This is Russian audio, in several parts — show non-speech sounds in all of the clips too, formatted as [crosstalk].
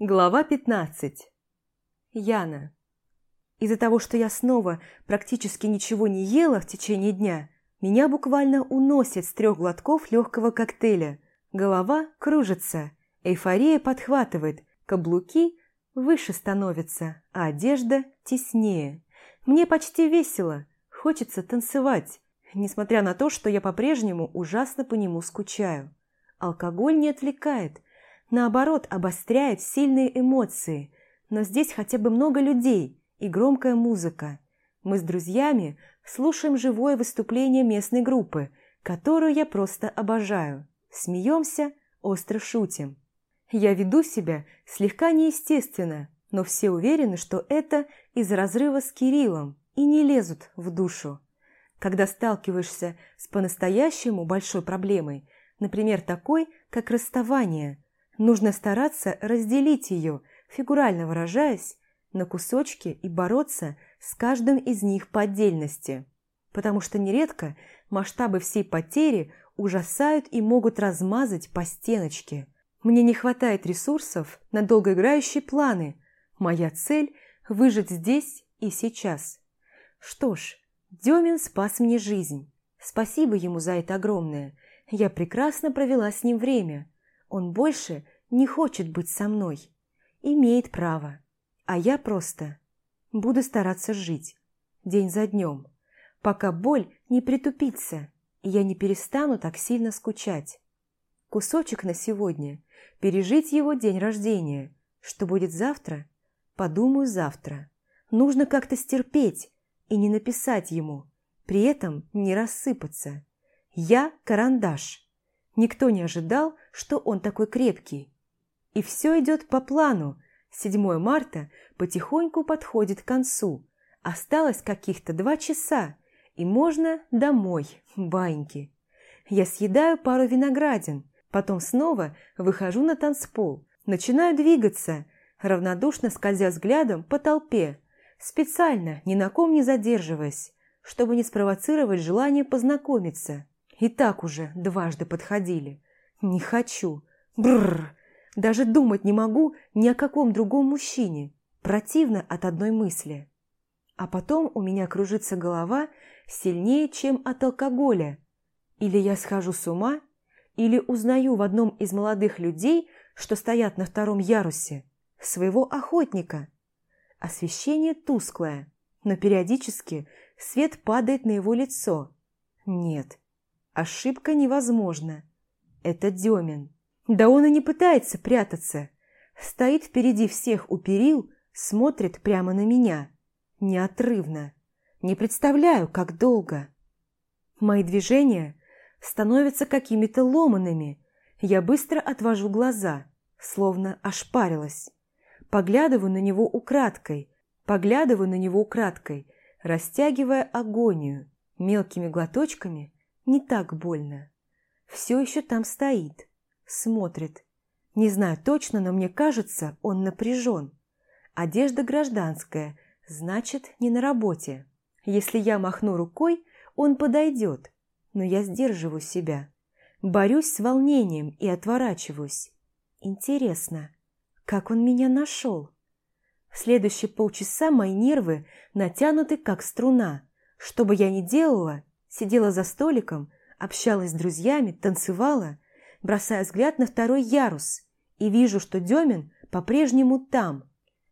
Глава 15. Яна. Из-за того, что я снова практически ничего не ела в течение дня, меня буквально уносит с трех глотков легкого коктейля. Голова кружится, эйфория подхватывает, каблуки выше становятся, а одежда теснее. Мне почти весело, хочется танцевать, несмотря на то, что я по-прежнему ужасно по нему скучаю. Алкоголь не отвлекает, наоборот, обостряет сильные эмоции. Но здесь хотя бы много людей и громкая музыка. Мы с друзьями слушаем живое выступление местной группы, которую я просто обожаю. Смеемся, остро шутим. Я веду себя слегка неестественно, но все уверены, что это из разрыва с Кириллом и не лезут в душу. Когда сталкиваешься с по-настоящему большой проблемой, например, такой, как расставание, Нужно стараться разделить ее, фигурально выражаясь, на кусочки и бороться с каждым из них по отдельности. Потому что нередко масштабы всей потери ужасают и могут размазать по стеночке. Мне не хватает ресурсов на долгоиграющие планы. Моя цель – выжить здесь и сейчас. Что ж, Демин спас мне жизнь. Спасибо ему за это огромное. Я прекрасно провела с ним время – он больше не хочет быть со мной. Имеет право. А я просто буду стараться жить. День за днем. Пока боль не притупится, и я не перестану так сильно скучать. Кусочек на сегодня. Пережить его день рождения. Что будет завтра? Подумаю завтра. Нужно как-то стерпеть и не написать ему. При этом не рассыпаться. Я карандаш. Никто не ожидал, что он такой крепкий. И все идет по плану. 7 марта потихоньку подходит к концу. Осталось каких-то два часа, и можно домой, баньки. Я съедаю пару виноградин, потом снова выхожу на танцпол, начинаю двигаться, равнодушно скользя взглядом по толпе, специально, ни на ком не задерживаясь, чтобы не спровоцировать желание познакомиться. И так уже дважды подходили. Не хочу. Бррр. Даже думать не могу ни о каком другом мужчине. Противно от одной мысли. А потом у меня кружится голова сильнее, чем от алкоголя. Или я схожу с ума, или узнаю в одном из молодых людей, что стоят на втором ярусе, своего охотника. Освещение тусклое, но периодически свет падает на его лицо. Нет, Ошибка невозможна. Это Демин. Да он и не пытается прятаться. Стоит впереди всех у перил, смотрит прямо на меня. Неотрывно. Не представляю, как долго. Мои движения становятся какими-то ломанными. Я быстро отвожу глаза, словно ошпарилась. Поглядываю на него украдкой, поглядываю на него украдкой, растягивая агонию, мелкими глоточками не так больно. Все еще там стоит, смотрит. Не знаю точно, но мне кажется, он напряжен. Одежда гражданская, значит, не на работе. Если я махну рукой, он подойдет, но я сдерживаю себя. Борюсь с волнением и отворачиваюсь. Интересно, как он меня нашел? В следующие полчаса мои нервы натянуты, как струна. Что бы я ни делала, Сидела за столиком, общалась с друзьями, танцевала, бросая взгляд на второй ярус, и вижу, что Демин по-прежнему там.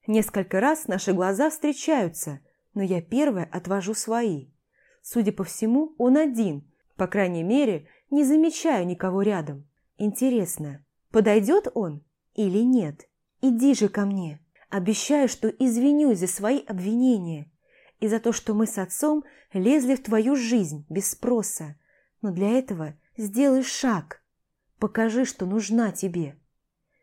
Несколько раз наши глаза встречаются, но я первая отвожу свои. Судя по всему, он один, по крайней мере, не замечаю никого рядом. Интересно, подойдет он или нет? Иди же ко мне. Обещаю, что извинюсь за свои обвинения и за то, что мы с отцом лезли в твою жизнь без спроса. Но для этого сделай шаг. Покажи, что нужна тебе.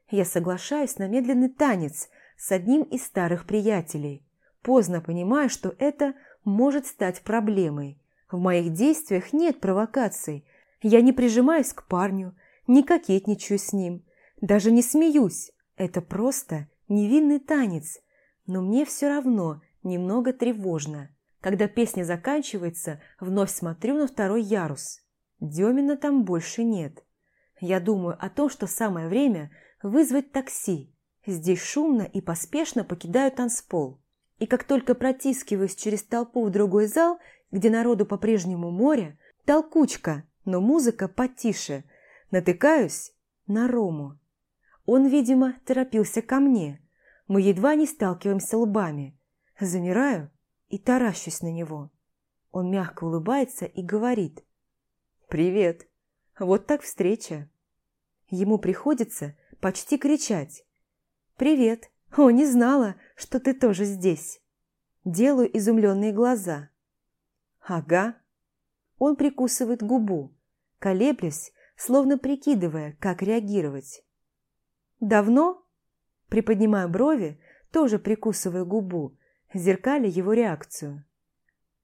Я соглашаюсь на медленный танец с одним из старых приятелей, поздно понимая, что это может стать проблемой. В моих действиях нет провокаций. Я не прижимаюсь к парню, не кокетничаю с ним, даже не смеюсь. Это просто невинный танец. Но мне все равно – немного тревожно. Когда песня заканчивается, вновь смотрю на второй ярус. Демина там больше нет. Я думаю о том, что самое время вызвать такси. Здесь шумно и поспешно покидаю танцпол. И как только протискиваюсь через толпу в другой зал, где народу по-прежнему море, толкучка, но музыка потише, натыкаюсь на Рому. Он, видимо, торопился ко мне. Мы едва не сталкиваемся лбами. Замираю и таращусь на него. Он мягко улыбается и говорит. «Привет. Вот так встреча». Ему приходится почти кричать. «Привет! О, не знала, что ты тоже здесь!» Делаю изумленные глаза. «Ага». Он прикусывает губу, колеблясь, словно прикидывая, как реагировать. «Давно?» Приподнимаю брови, тоже прикусывая губу, зеркали его реакцию.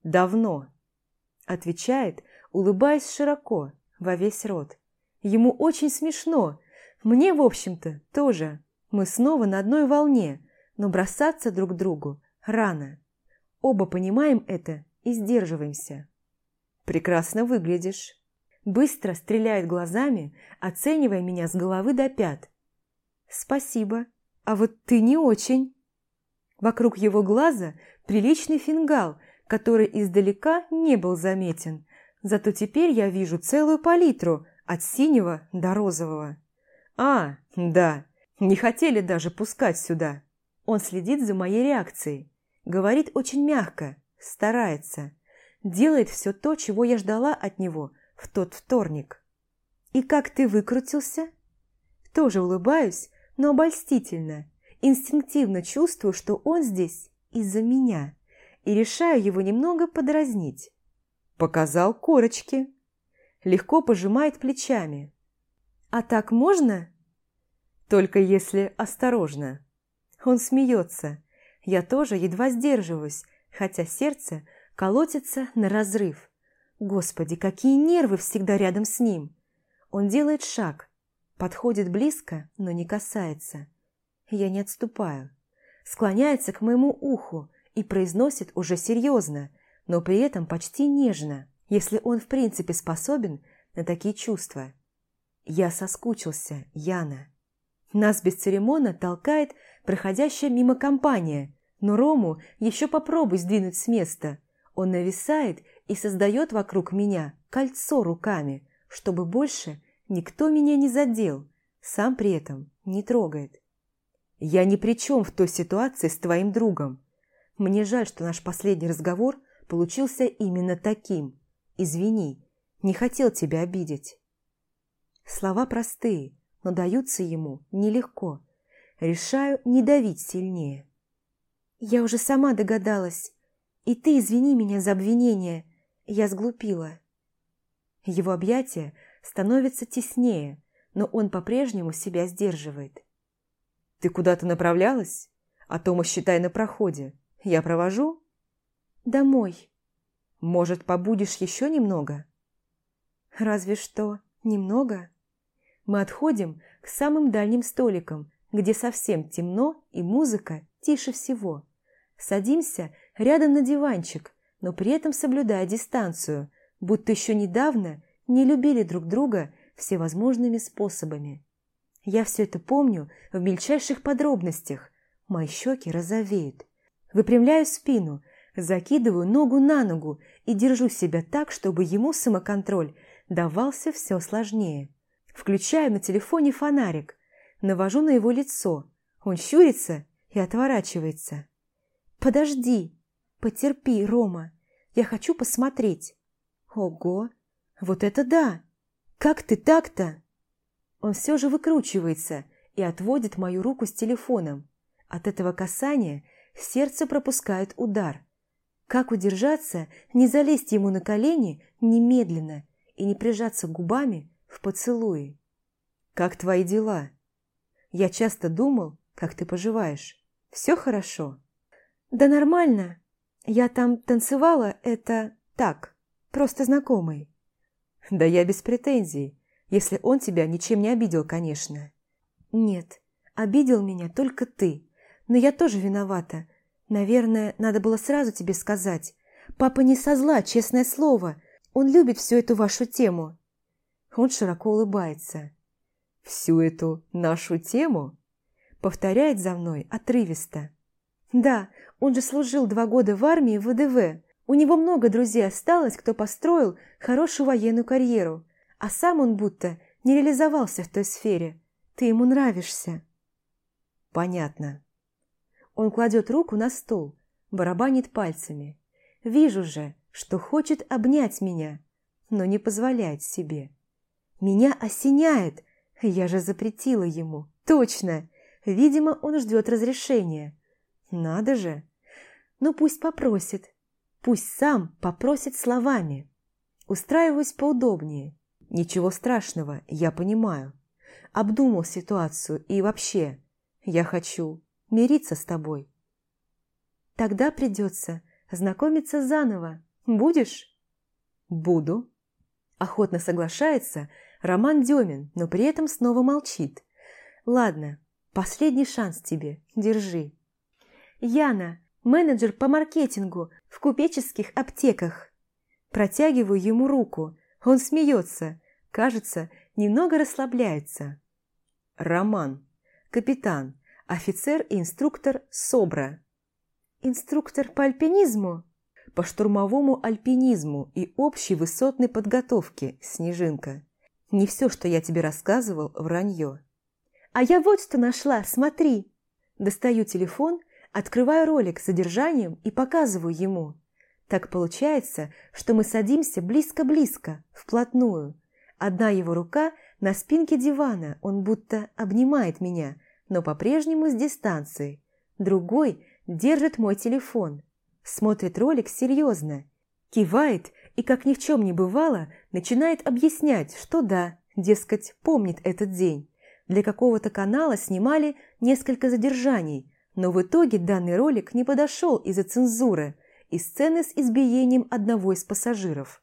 «Давно», – отвечает, улыбаясь широко, во весь рот. Ему очень смешно. Мне, в общем-то, тоже. Мы снова на одной волне, но бросаться друг другу рано. Оба понимаем это и сдерживаемся. «Прекрасно выглядишь». Быстро стреляет глазами, оценивая меня с головы до пят. «Спасибо. А вот ты не очень». Вокруг его глаза приличный фингал, который издалека не был заметен, Зато теперь я вижу целую палитру, от синего до розового. А, да, не хотели даже пускать сюда. Он следит за моей реакцией. Говорит очень мягко, старается. Делает все то, чего я ждала от него в тот вторник. И как ты выкрутился? Тоже улыбаюсь, но обольстительно. Инстинктивно чувствую, что он здесь из-за меня. И решаю его немного подразнить. Показал корочки. Легко пожимает плечами. А так можно? Только если осторожно. Он смеется. Я тоже едва сдерживаюсь, хотя сердце колотится на разрыв. Господи, какие нервы всегда рядом с ним. Он делает шаг, подходит близко, но не касается. Я не отступаю. Склоняется к моему уху и произносит уже серьезно, но при этом почти нежно, если он в принципе способен на такие чувства. Я соскучился, Яна. Нас без церемона толкает проходящая мимо компания, но Рому еще попробуй сдвинуть с места. Он нависает и создает вокруг меня кольцо руками, чтобы больше никто меня не задел, сам при этом не трогает. Я ни при чем в той ситуации с твоим другом. Мне жаль, что наш последний разговор получился именно таким. Извини, не хотел тебя обидеть. Слова простые, но даются ему нелегко. Решаю не давить сильнее. Я уже сама догадалась. И ты извини меня за обвинение. Я сглупила. Его объятия становятся теснее, но он по-прежнему себя сдерживает. «Ты куда-то направлялась? А то мы, считай, на проходе. Я провожу?» Домой. Может, побудешь еще немного? Разве что немного. Мы отходим к самым дальним столикам, где совсем темно и музыка тише всего. Садимся рядом на диванчик, но при этом соблюдая дистанцию, будто еще недавно не любили друг друга всевозможными способами. Я все это помню в мельчайших подробностях. Мои щеки розовеют. Выпрямляю спину – Закидываю ногу на ногу и держу себя так, чтобы ему самоконтроль давался все сложнее. Включаю на телефоне фонарик, навожу на его лицо. Он щурится и отворачивается. «Подожди, потерпи, Рома, я хочу посмотреть». «Ого, вот это да! Как ты так-то?» Он все же выкручивается и отводит мою руку с телефоном. От этого касания сердце пропускает удар. Как удержаться, не залезть ему на колени немедленно и не прижаться губами в поцелуи? «Как твои дела?» «Я часто думал, как ты поживаешь. Все хорошо?» «Да нормально. Я там танцевала, это так, просто знакомый». «Да я без претензий, если он тебя ничем не обидел, конечно». «Нет, обидел меня только ты, но я тоже виновата, Наверное, надо было сразу тебе сказать. Папа не со зла, честное слово. Он любит всю эту вашу тему. Он широко улыбается. Всю эту нашу тему? Повторяет за мной отрывисто. Да, он же служил два года в армии в ВДВ. У него много друзей осталось, кто построил хорошую военную карьеру. А сам он будто не реализовался в той сфере. Ты ему нравишься. Понятно. Он кладет руку на стол, барабанит пальцами. Вижу же, что хочет обнять меня, но не позволяет себе. Меня осеняет, я же запретила ему. Точно! Видимо, он ждет разрешения. Надо же! Ну пусть попросит. Пусть сам попросит словами. Устраиваюсь поудобнее. Ничего страшного, я понимаю. Обдумал ситуацию и вообще, я хочу мириться с тобой. Тогда придется знакомиться заново. Будешь? Буду. Охотно соглашается Роман Демин, но при этом снова молчит. Ладно, последний шанс тебе, держи. Яна, менеджер по маркетингу в купеческих аптеках. Протягиваю ему руку. Он смеется. Кажется, немного расслабляется. Роман, капитан, офицер и инструктор СОБРа. Инструктор по альпинизму? По штурмовому альпинизму и общей высотной подготовке, Снежинка. Не все, что я тебе рассказывал, вранье. А я вот что нашла, смотри. Достаю телефон, открываю ролик с задержанием и показываю ему. Так получается, что мы садимся близко-близко, вплотную. Одна его рука на спинке дивана, он будто обнимает меня, но по-прежнему с дистанции. Другой держит мой телефон. Смотрит ролик серьезно. Кивает и, как ни в чем не бывало, начинает объяснять, что да, дескать, помнит этот день. Для какого-то канала снимали несколько задержаний, но в итоге данный ролик не подошел из-за цензуры и сцены с избиением одного из пассажиров.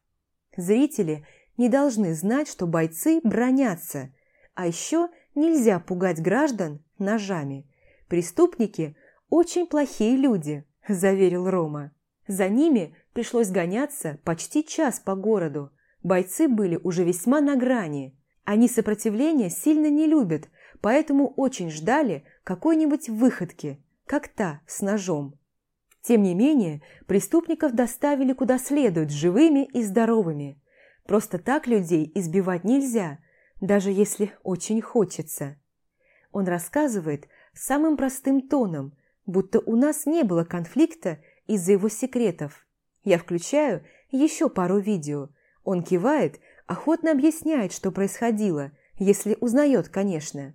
Зрители не должны знать, что бойцы бронятся, а еще нельзя пугать граждан ножами. Преступники – очень плохие люди, [laughs] заверил Рома. За ними пришлось гоняться почти час по городу. Бойцы были уже весьма на грани. Они сопротивления сильно не любят, поэтому очень ждали какой-нибудь выходки, как та с ножом. Тем не менее, преступников доставили куда следует, живыми и здоровыми. Просто так людей избивать нельзя, даже если очень хочется. Он рассказывает самым простым тоном, будто у нас не было конфликта из-за его секретов. Я включаю еще пару видео. Он кивает, охотно объясняет, что происходило, если узнает, конечно.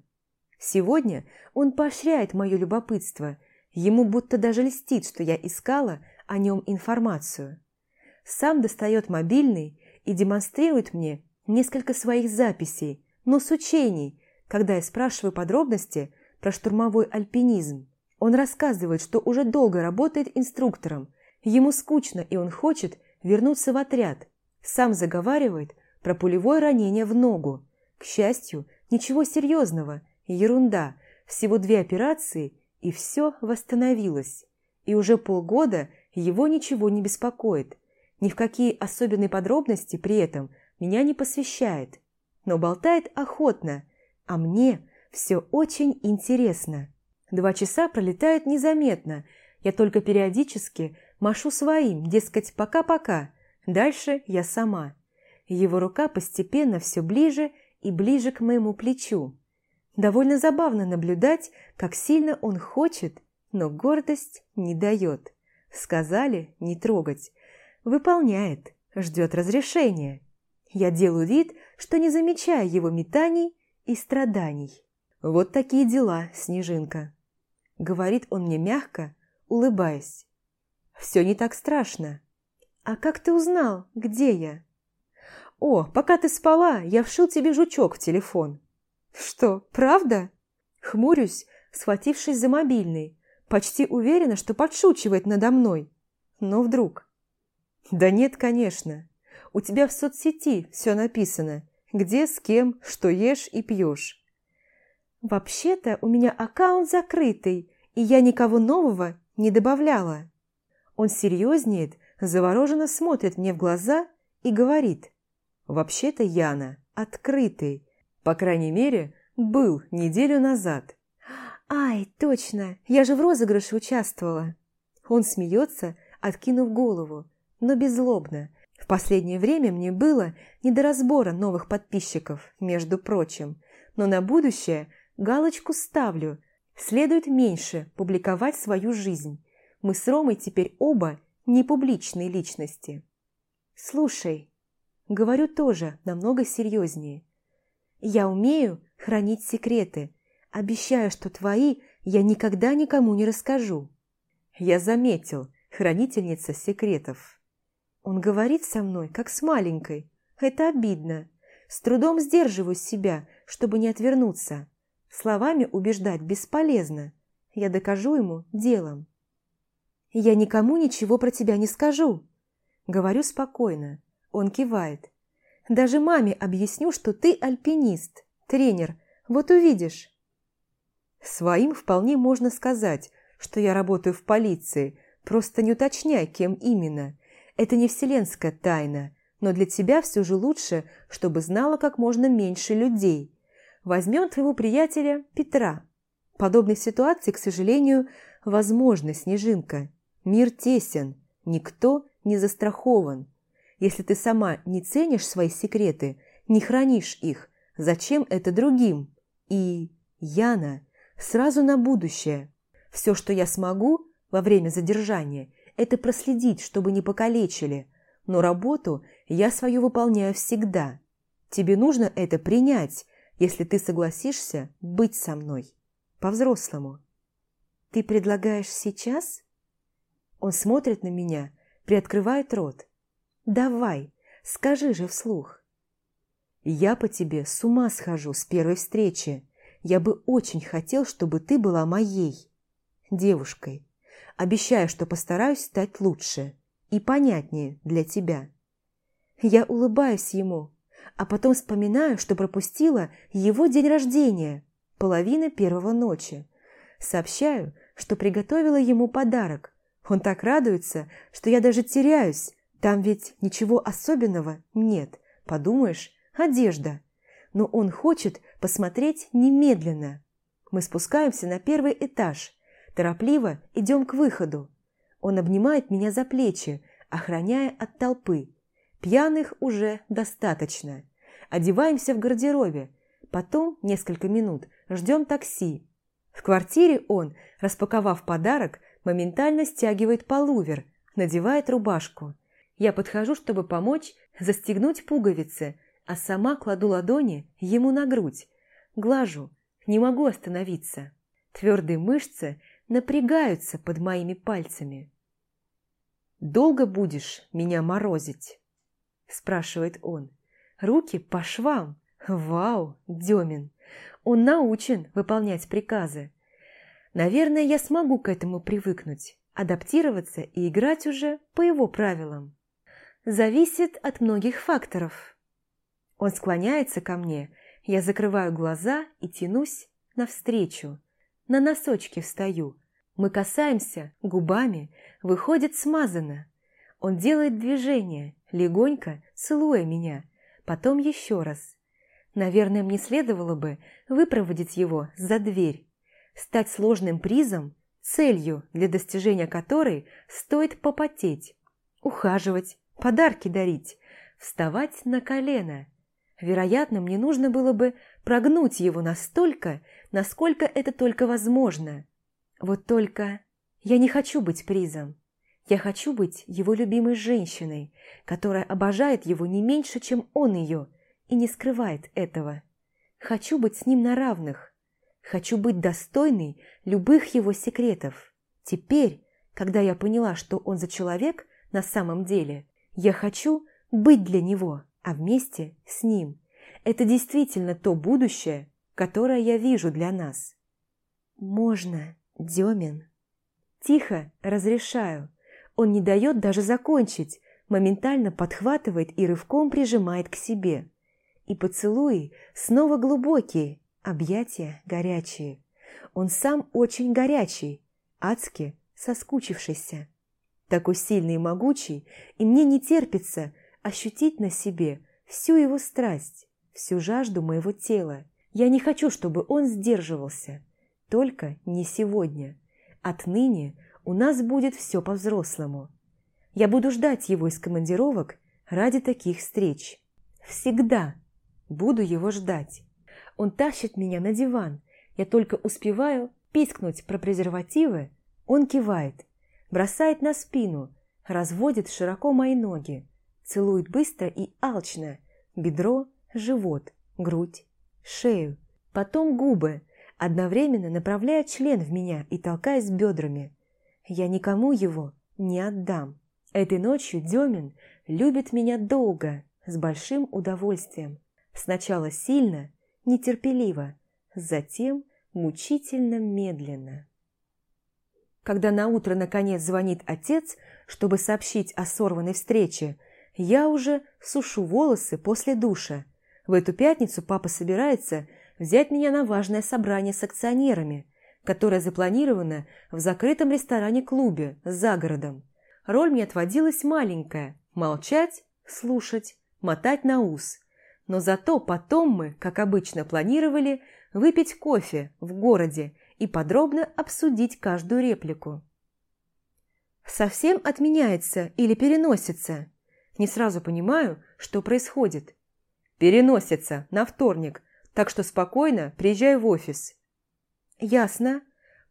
Сегодня он поощряет мое любопытство. Ему будто даже льстит, что я искала о нем информацию. Сам достает мобильный и демонстрирует мне несколько своих записей, но с учений, когда я спрашиваю подробности про штурмовой альпинизм. Он рассказывает, что уже долго работает инструктором. Ему скучно, и он хочет вернуться в отряд. Сам заговаривает про пулевое ранение в ногу. К счастью, ничего серьезного, ерунда. Всего две операции, и все восстановилось. И уже полгода его ничего не беспокоит. Ни в какие особенные подробности при этом меня не посвящает. Но болтает охотно, а мне все очень интересно. Два часа пролетают незаметно. Я только периодически машу своим, дескать, пока-пока. Дальше я сама. Его рука постепенно все ближе и ближе к моему плечу. Довольно забавно наблюдать, как сильно он хочет, но гордость не дает. Сказали не трогать. Выполняет, ждет разрешения. Я делаю вид, что не замечаю его метаний и страданий. Вот такие дела, Снежинка. Говорит он мне мягко, улыбаясь. «Все не так страшно». «А как ты узнал, где я?» «О, пока ты спала, я вшил тебе жучок в телефон». «Что, правда?» Хмурюсь, схватившись за мобильный. Почти уверена, что подшучивает надо мной. Но вдруг... «Да нет, конечно. У тебя в соцсети все написано. Где, с кем, что ешь и пьешь. «Вообще-то у меня аккаунт закрытый, и я никого нового не добавляла». Он серьезнеет, завороженно смотрит мне в глаза и говорит. «Вообще-то Яна открытый. По крайней мере, был неделю назад». «Ай, точно! Я же в розыгрыше участвовала!» Он смеется, откинув голову, но беззлобно. В последнее время мне было не до разбора новых подписчиков, между прочим. Но на будущее галочку ставлю. Следует меньше публиковать свою жизнь. Мы с Ромой теперь оба не публичные личности. Слушай, говорю тоже намного серьезнее. Я умею хранить секреты. Обещаю, что твои я никогда никому не расскажу. Я заметил, хранительница секретов. Он говорит со мной, как с маленькой. Это обидно. С трудом сдерживаю себя, чтобы не отвернуться. Словами убеждать бесполезно. Я докажу ему делом. «Я никому ничего про тебя не скажу», — говорю спокойно. Он кивает. «Даже маме объясню, что ты альпинист, тренер. Вот увидишь». Своим вполне можно сказать, что я работаю в полиции, просто не уточняй, кем именно. Это не вселенская тайна, но для тебя все же лучше, чтобы знала как можно меньше людей. Возьмем твоего приятеля Петра. Подобных ситуаций, к сожалению, возможно, Снежинка. Мир тесен, никто не застрахован. Если ты сама не ценишь свои секреты, не хранишь их, зачем это другим? И, Яна, сразу на будущее. Все, что я смогу во время задержания, это проследить, чтобы не покалечили. Но работу я свою выполняю всегда. Тебе нужно это принять, если ты согласишься быть со мной. По-взрослому. Ты предлагаешь сейчас? Он смотрит на меня, приоткрывает рот. «Давай, скажи же вслух». «Я по тебе с ума схожу с первой встречи. Я бы очень хотел, чтобы ты была моей. Девушкой. Обещаю, что постараюсь стать лучше и понятнее для тебя». Я улыбаюсь ему, а потом вспоминаю, что пропустила его день рождения, половина первого ночи. Сообщаю, что приготовила ему подарок, он так радуется, что я даже теряюсь. Там ведь ничего особенного нет. Подумаешь, одежда. Но он хочет посмотреть немедленно. Мы спускаемся на первый этаж. Торопливо идем к выходу. Он обнимает меня за плечи, охраняя от толпы. Пьяных уже достаточно. Одеваемся в гардеробе. Потом несколько минут ждем такси. В квартире он, распаковав подарок, моментально стягивает полувер, надевает рубашку. Я подхожу, чтобы помочь застегнуть пуговицы, а сама кладу ладони ему на грудь. Глажу, не могу остановиться. Твердые мышцы напрягаются под моими пальцами. «Долго будешь меня морозить?» – спрашивает он. Руки по швам. Вау, Демин! Он научен выполнять приказы. Наверное, я смогу к этому привыкнуть, адаптироваться и играть уже по его правилам. Зависит от многих факторов. Он склоняется ко мне, я закрываю глаза и тянусь навстречу. На носочки встаю. Мы касаемся губами, выходит смазано. Он делает движение, легонько целуя меня, потом еще раз. Наверное, мне следовало бы выпроводить его за дверь стать сложным призом, целью, для достижения которой стоит попотеть, ухаживать, подарки дарить, вставать на колено. Вероятно, мне нужно было бы прогнуть его настолько, насколько это только возможно. Вот только я не хочу быть призом. Я хочу быть его любимой женщиной, которая обожает его не меньше, чем он ее, и не скрывает этого. Хочу быть с ним на равных, Хочу быть достойной любых его секретов. Теперь, когда я поняла, что он за человек на самом деле, я хочу быть для него, а вместе с ним. Это действительно то будущее, которое я вижу для нас. Можно, Демин. Тихо разрешаю. Он не дает даже закончить, моментально подхватывает и рывком прижимает к себе. И поцелуи снова глубокие, Объятия горячие. Он сам очень горячий, адски соскучившийся. Такой сильный и могучий, и мне не терпится ощутить на себе всю его страсть, всю жажду моего тела. Я не хочу, чтобы он сдерживался. Только не сегодня. Отныне у нас будет все по-взрослому. Я буду ждать его из командировок ради таких встреч. Всегда буду его ждать. Он тащит меня на диван. Я только успеваю пискнуть про презервативы. Он кивает, бросает на спину, разводит широко мои ноги, целует быстро и алчно. Бедро, живот, грудь, шею, потом губы, одновременно направляя член в меня и толкаясь бедрами. Я никому его не отдам. Этой ночью Демин любит меня долго, с большим удовольствием. Сначала сильно, нетерпеливо, затем мучительно медленно. Когда наутро наконец звонит отец, чтобы сообщить о сорванной встрече, я уже сушу волосы после душа. В эту пятницу папа собирается взять меня на важное собрание с акционерами, которое запланировано в закрытом ресторане-клубе за городом. Роль мне отводилась маленькая – молчать, слушать, мотать на ус. Но зато потом мы, как обычно планировали, выпить кофе в городе и подробно обсудить каждую реплику. Совсем отменяется или переносится? Не сразу понимаю, что происходит. Переносится на вторник, так что спокойно приезжай в офис. Ясно.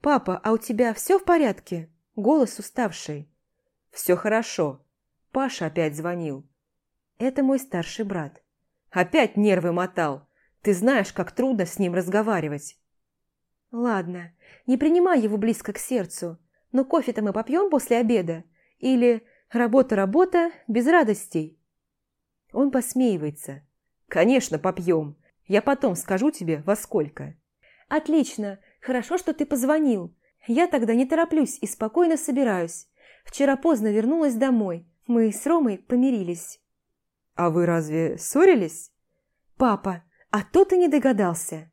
Папа, а у тебя все в порядке? Голос уставший. Все хорошо. Паша опять звонил. Это мой старший брат. Опять нервы мотал. Ты знаешь, как трудно с ним разговаривать. Ладно, не принимай его близко к сердцу. Но кофе-то мы попьем после обеда? Или работа-работа без радостей? Он посмеивается. Конечно, попьем. Я потом скажу тебе, во сколько. Отлично. Хорошо, что ты позвонил. Я тогда не тороплюсь и спокойно собираюсь. Вчера поздно вернулась домой. Мы с Ромой помирились. А вы разве ссорились? Папа, а то ты не догадался.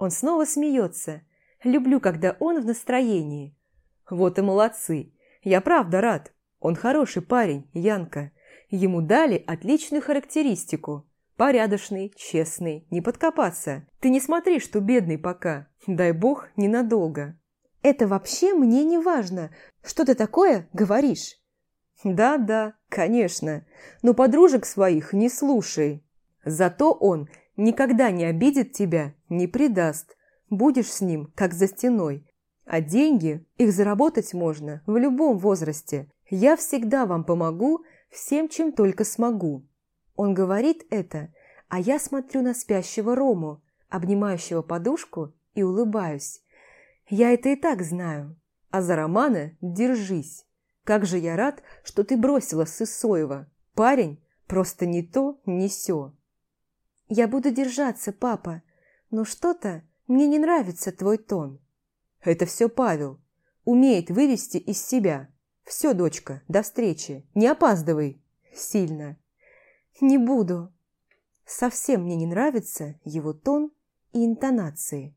Он снова смеется. Люблю, когда он в настроении. Вот и молодцы. Я правда рад. Он хороший парень, Янка. Ему дали отличную характеристику. Порядочный, честный, не подкопаться. Ты не смотри, что бедный пока. Дай бог, ненадолго. Это вообще мне не важно. Что ты такое говоришь? Да-да, конечно. Но подружек своих не слушай. Зато он никогда не обидит тебя, не предаст. Будешь с ним, как за стеной. А деньги, их заработать можно в любом возрасте. Я всегда вам помогу всем, чем только смогу. Он говорит это, а я смотрю на спящего Рому, обнимающего подушку, и улыбаюсь. Я это и так знаю. А за Романа держись. Как же я рад, что ты бросила Сысоева. Парень просто не то, не сё. Я буду держаться, папа, но что-то мне не нравится твой тон. Это все Павел. Умеет вывести из себя. Все, дочка, до встречи. Не опаздывай. Сильно. Не буду. Совсем мне не нравится его тон и интонации.